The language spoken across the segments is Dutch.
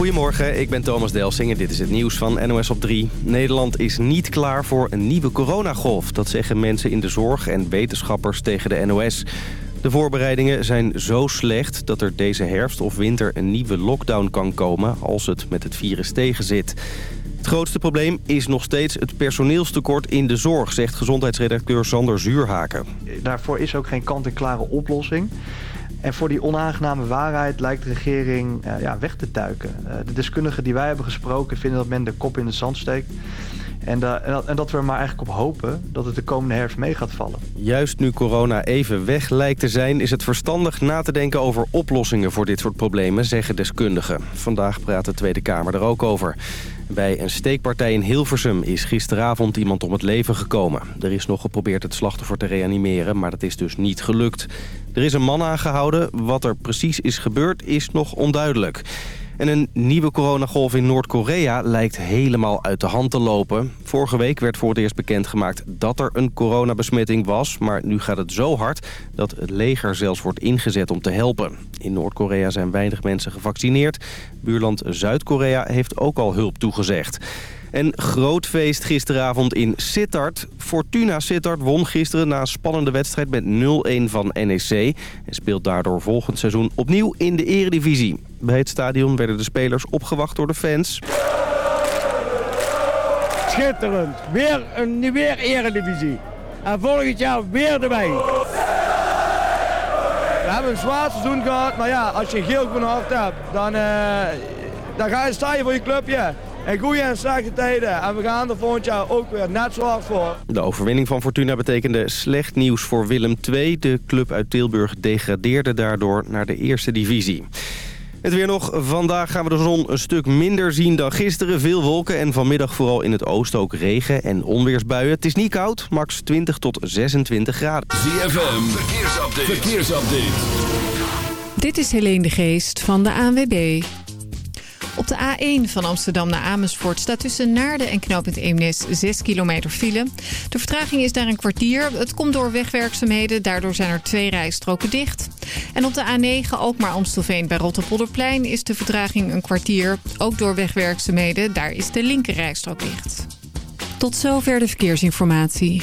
Goedemorgen, ik ben Thomas Delsing en dit is het nieuws van NOS op 3. Nederland is niet klaar voor een nieuwe coronagolf. Dat zeggen mensen in de zorg en wetenschappers tegen de NOS. De voorbereidingen zijn zo slecht dat er deze herfst of winter een nieuwe lockdown kan komen... als het met het virus tegenzit. Het grootste probleem is nog steeds het personeelstekort in de zorg... zegt gezondheidsredacteur Sander Zuurhaken. Daarvoor is ook geen kant-en-klare oplossing. En voor die onaangename waarheid lijkt de regering uh, ja, weg te tuiken. Uh, de deskundigen die wij hebben gesproken vinden dat men de kop in de zand steekt. En, dat, en, dat, we er maar eigenlijk op hopen dat het de komende herfst mee gaat vallen. Juist nu corona even weg lijkt te zijn... is het verstandig na te denken over oplossingen voor dit soort problemen, zeggen deskundigen. Vandaag praat de Tweede Kamer er ook over. Bij een steekpartij in Hilversum is gisteravond iemand om het leven gekomen. Er is nog geprobeerd het slachtoffer te reanimeren, maar dat is dus niet gelukt. Er is een man aangehouden. Wat er precies is gebeurd is nog onduidelijk. En een nieuwe coronagolf in Noord-Korea lijkt helemaal uit de hand te lopen. Vorige week werd voor het eerst bekendgemaakt dat er een coronabesmetting was. Maar nu gaat het zo hard dat het leger zelfs wordt ingezet om te helpen. In Noord-Korea zijn weinig mensen gevaccineerd. Buurland Zuid-Korea heeft ook al hulp toegezegd. En groot feest gisteravond in Sittard. Fortuna Sittard won gisteren na een spannende wedstrijd met 0-1 van NEC. En speelt daardoor volgend seizoen opnieuw in de eredivisie. Bij het stadion werden de spelers opgewacht door de fans. Schitterend. Weer een weer eredivisie. En volgend jaar weer erbij. We hebben een zwaar seizoen gehad, maar ja, als je geel van hart hebt, dan, uh, dan ga je staan voor je clubje. En goede en slechte tijden. En we gaan er volgend jaar ook weer net zo hard voor. De overwinning van Fortuna betekende slecht nieuws voor Willem II. De club uit Tilburg degradeerde daardoor naar de eerste divisie. Het weer nog. Vandaag gaan we de zon een stuk minder zien dan gisteren. Veel wolken en vanmiddag vooral in het oosten ook regen en onweersbuien. Het is niet koud, max 20 tot 26 graden. ZFM, verkeersupdate. verkeersupdate. Dit is Helene de Geest van de ANWB. Op de A1 van Amsterdam naar Amersfoort staat tussen Naarden en knooppunt Eemnes 6 kilometer file. De vertraging is daar een kwartier. Het komt door wegwerkzaamheden, daardoor zijn er twee rijstroken dicht. En op de A9 ook maar Amstelveen bij Rotterpolderplein is de vertraging een kwartier. Ook door wegwerkzaamheden, daar is de linker rijstrook dicht. Tot zover de verkeersinformatie.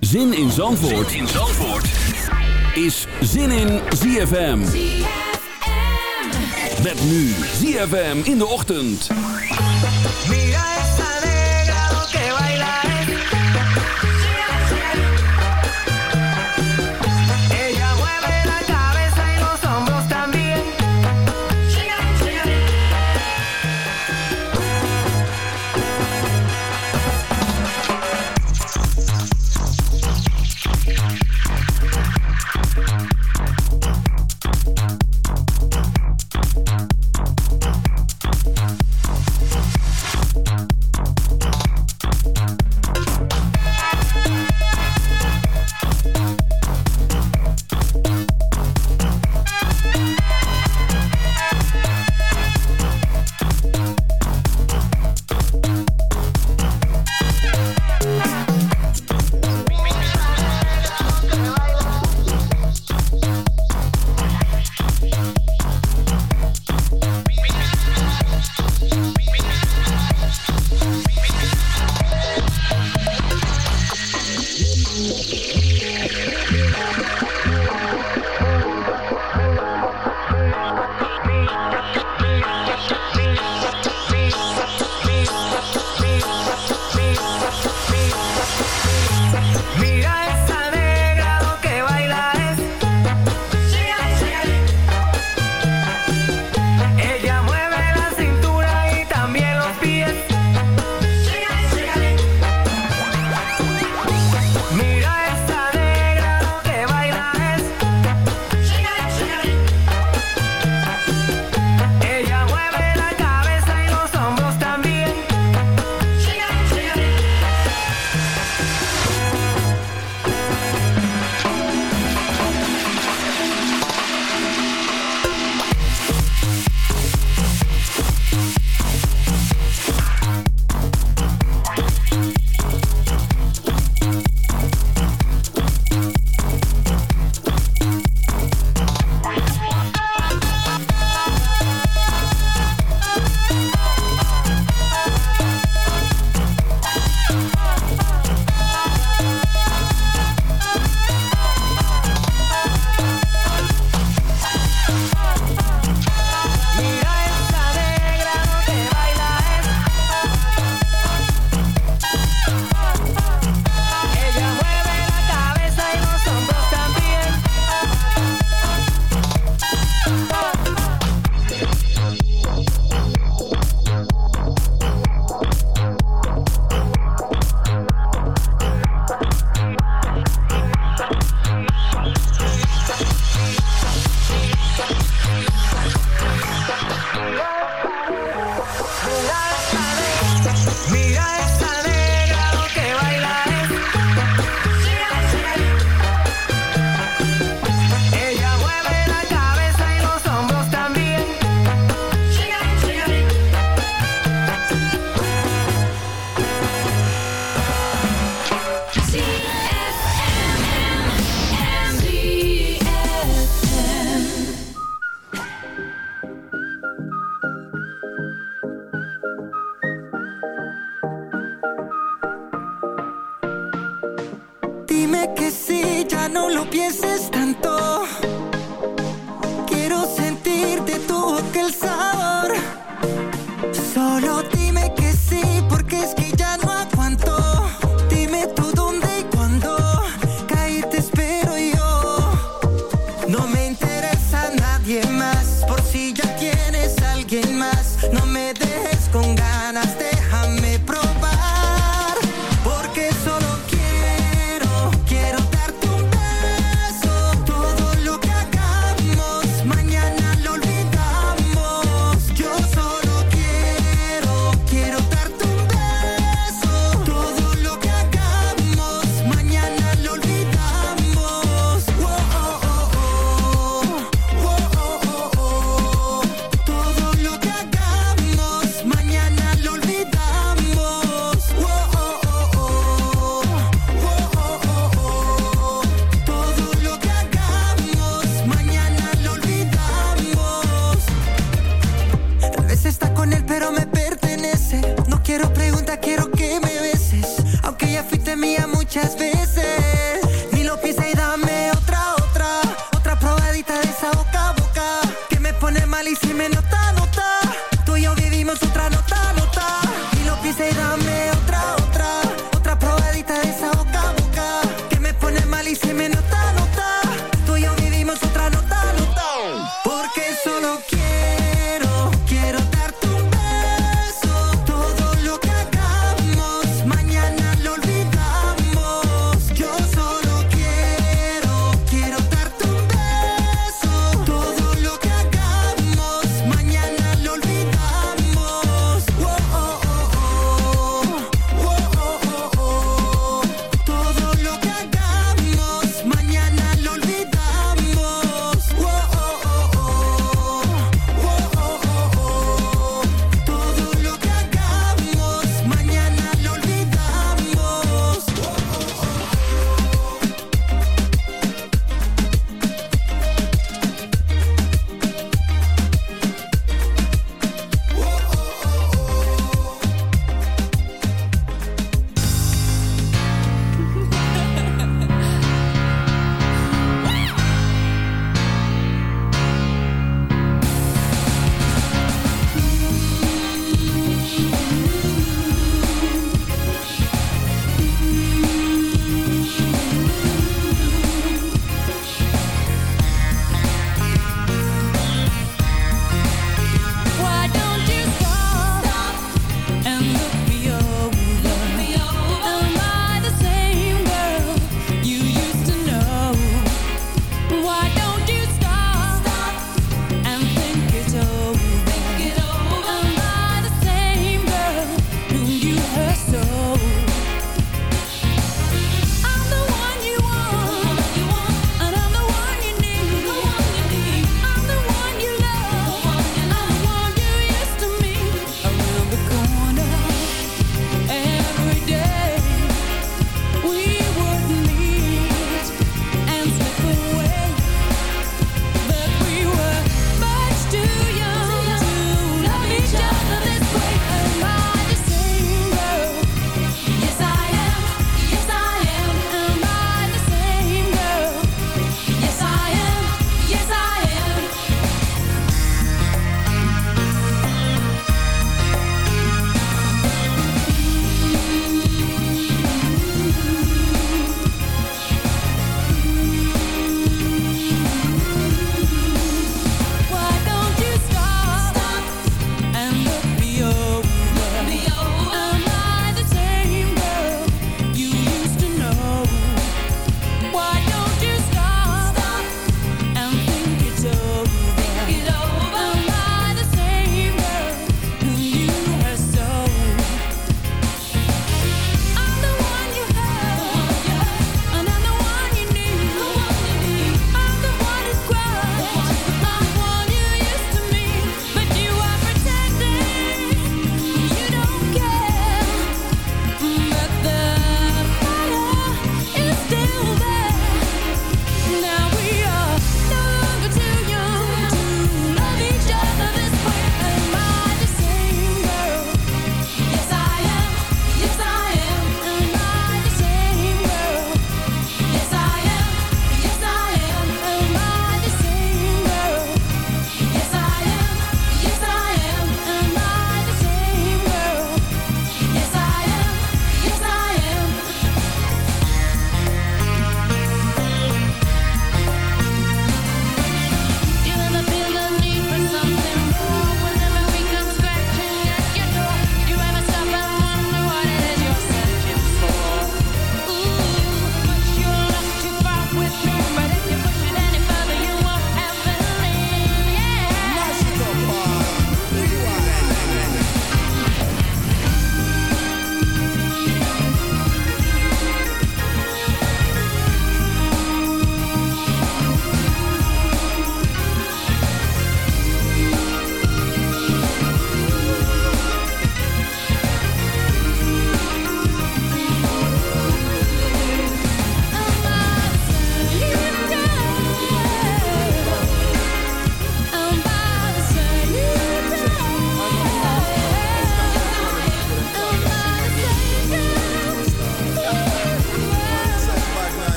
Zin in Zandvoort, zin in Zandvoort. is Zin in ZFM. Met nu ZFM in de ochtend.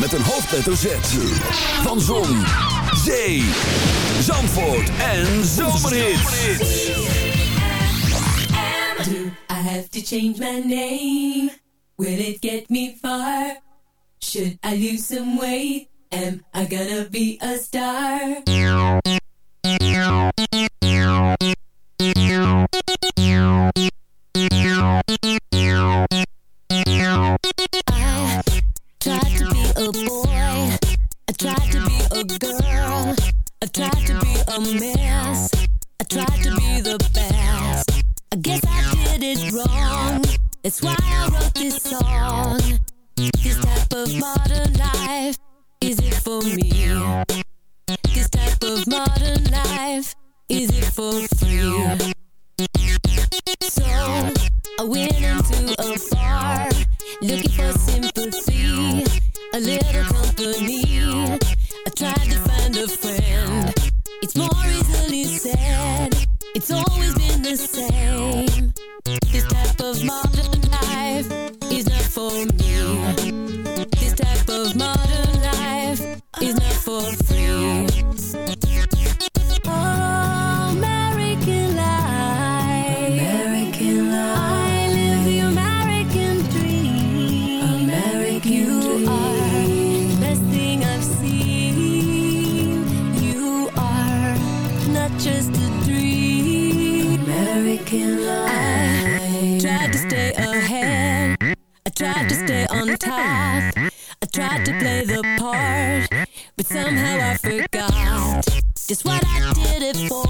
Met een hoofdletter Z. Van Zon, Zee, Zandvoort en Zomerhits. Do I have to change my name? Will it get me far? Should I lose some weight? Am I gonna be a star? That's why I wrote this song. This type of modern life, is it for me? This type of modern life, is it for free? So I went into a bar looking for sympathy, a little company. It's more easily said. It's always been the same. This type of modern on top. I tried to play the part, but somehow I forgot just what I did it for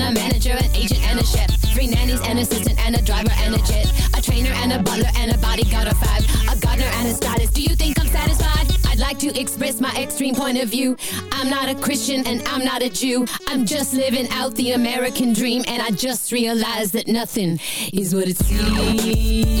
and a manager, an agent and a chef, three nannies, an assistant, and a driver and a jet, a trainer and a butler and a bodyguard of five, a gardener and a stylist. Do you think I'm satisfied? I'd like to express my extreme point of view. I'm not a Christian and I'm not a Jew. I'm just living out the American dream, and I just realized that nothing is what it seems.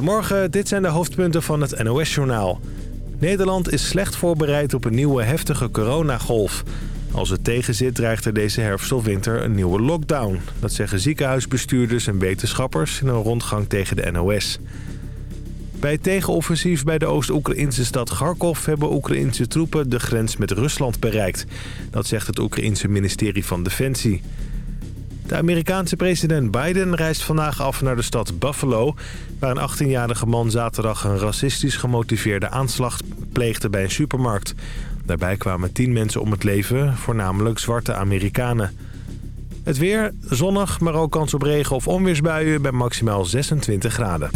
Goedemorgen, dit zijn de hoofdpunten van het NOS-journaal. Nederland is slecht voorbereid op een nieuwe heftige coronagolf. Als het tegenzit dreigt er deze herfst of winter een nieuwe lockdown. Dat zeggen ziekenhuisbestuurders en wetenschappers in een rondgang tegen de NOS. Bij het tegenoffensief bij de Oost-Oekraïnse stad Kharkov... hebben Oekraïnse troepen de grens met Rusland bereikt. Dat zegt het Oekraïense ministerie van Defensie. De Amerikaanse president Biden reist vandaag af naar de stad Buffalo... waar een 18-jarige man zaterdag een racistisch gemotiveerde aanslag pleegde bij een supermarkt. Daarbij kwamen 10 mensen om het leven, voornamelijk zwarte Amerikanen. Het weer, zonnig, maar ook kans op regen of onweersbuien bij maximaal 26 graden.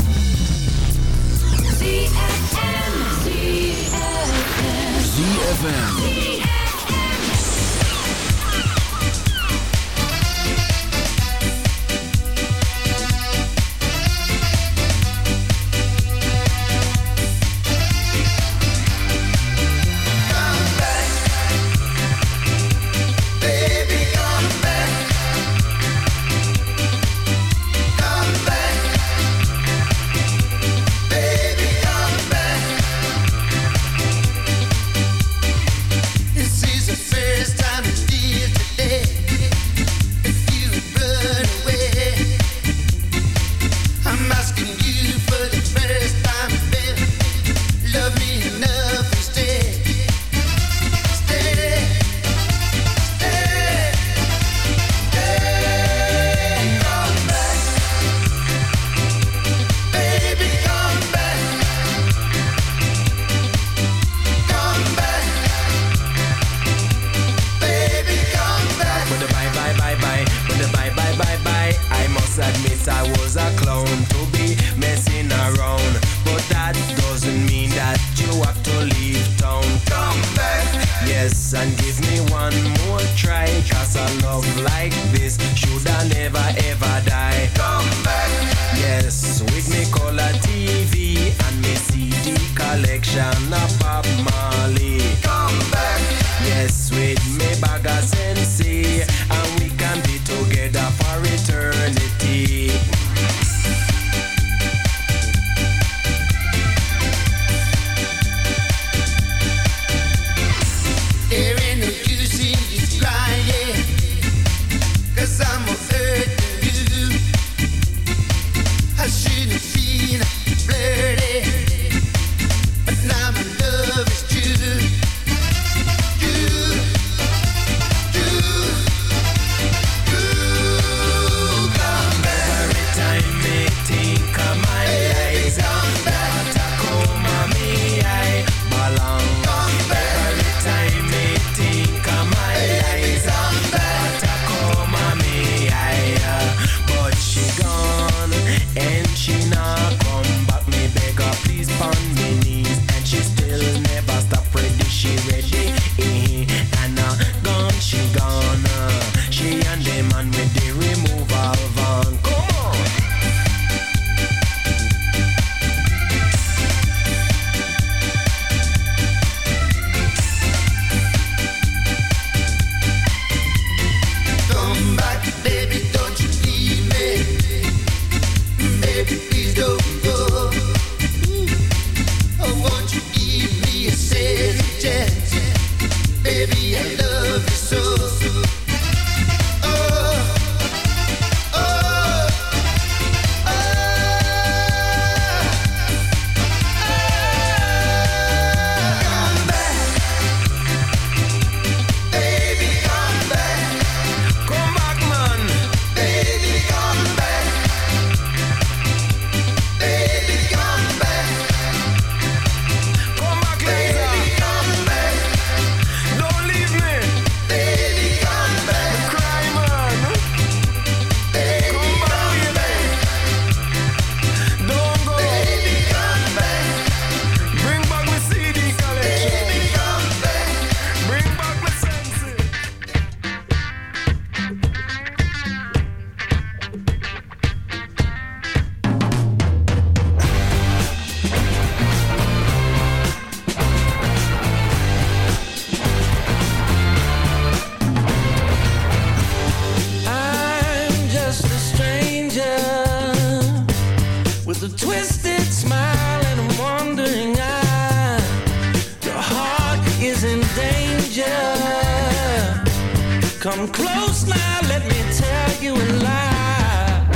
Close now, let me tell you a lie.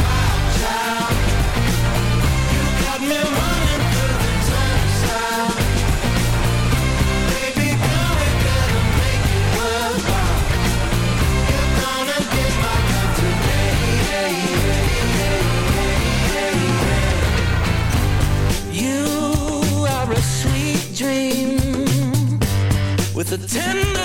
Child, you got me running through the. Baby gotta make it. You're gonna get my. You are a sweet dream with a tender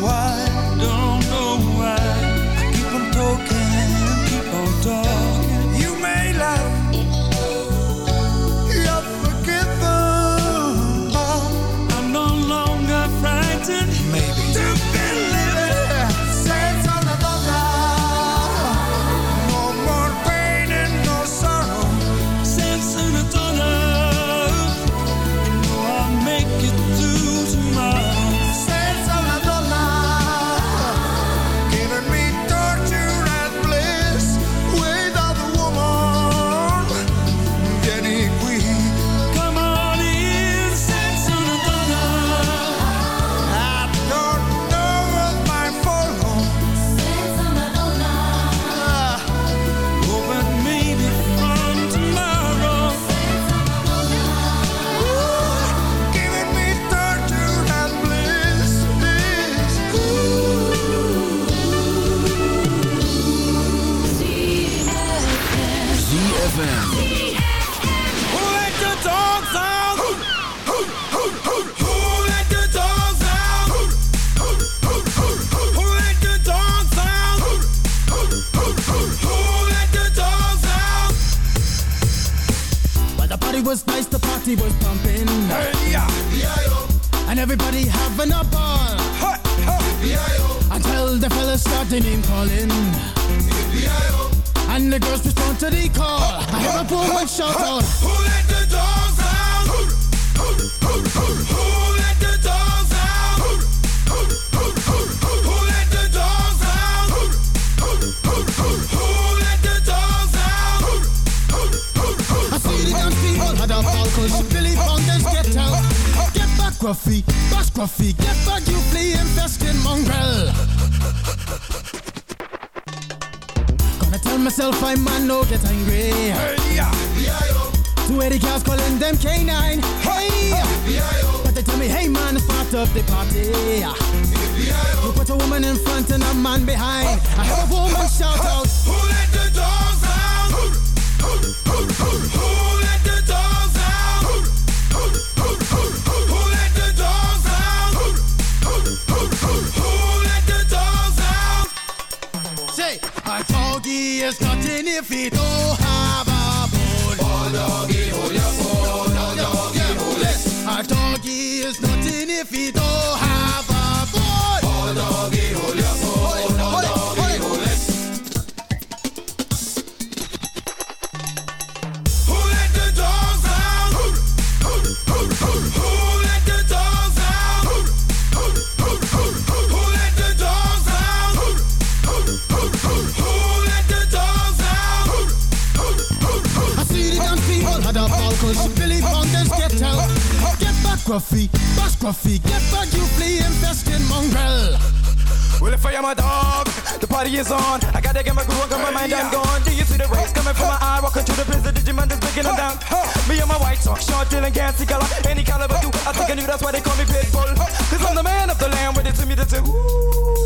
while the name calling. And the girls respond to the call. I hear a woman shout out. Gruffy, bash Gruffy, get back, you flea infested mongrel. Gonna tell myself I'm man no get angry. Two Eddie cars calling them K9. Hey! But they tell me, hey man, start up the party. You put a woman in front and a man behind. I have a woman shout out. there's nothing if it don't Gruffy, bash Gruffy, get back, you flea infested mongrel. Well, if I am a dog, the party is on. I gotta get my groove on, got my mind, I'm gone. Do you see the rays coming from my eye? Walking through the prison, Digimon is breaking them down. Me and my white talk, short, dealing, gassy color, any caliber do. I think I knew that's why they call me Pitbull. Cause I'm the man of the land, with it to me, the two.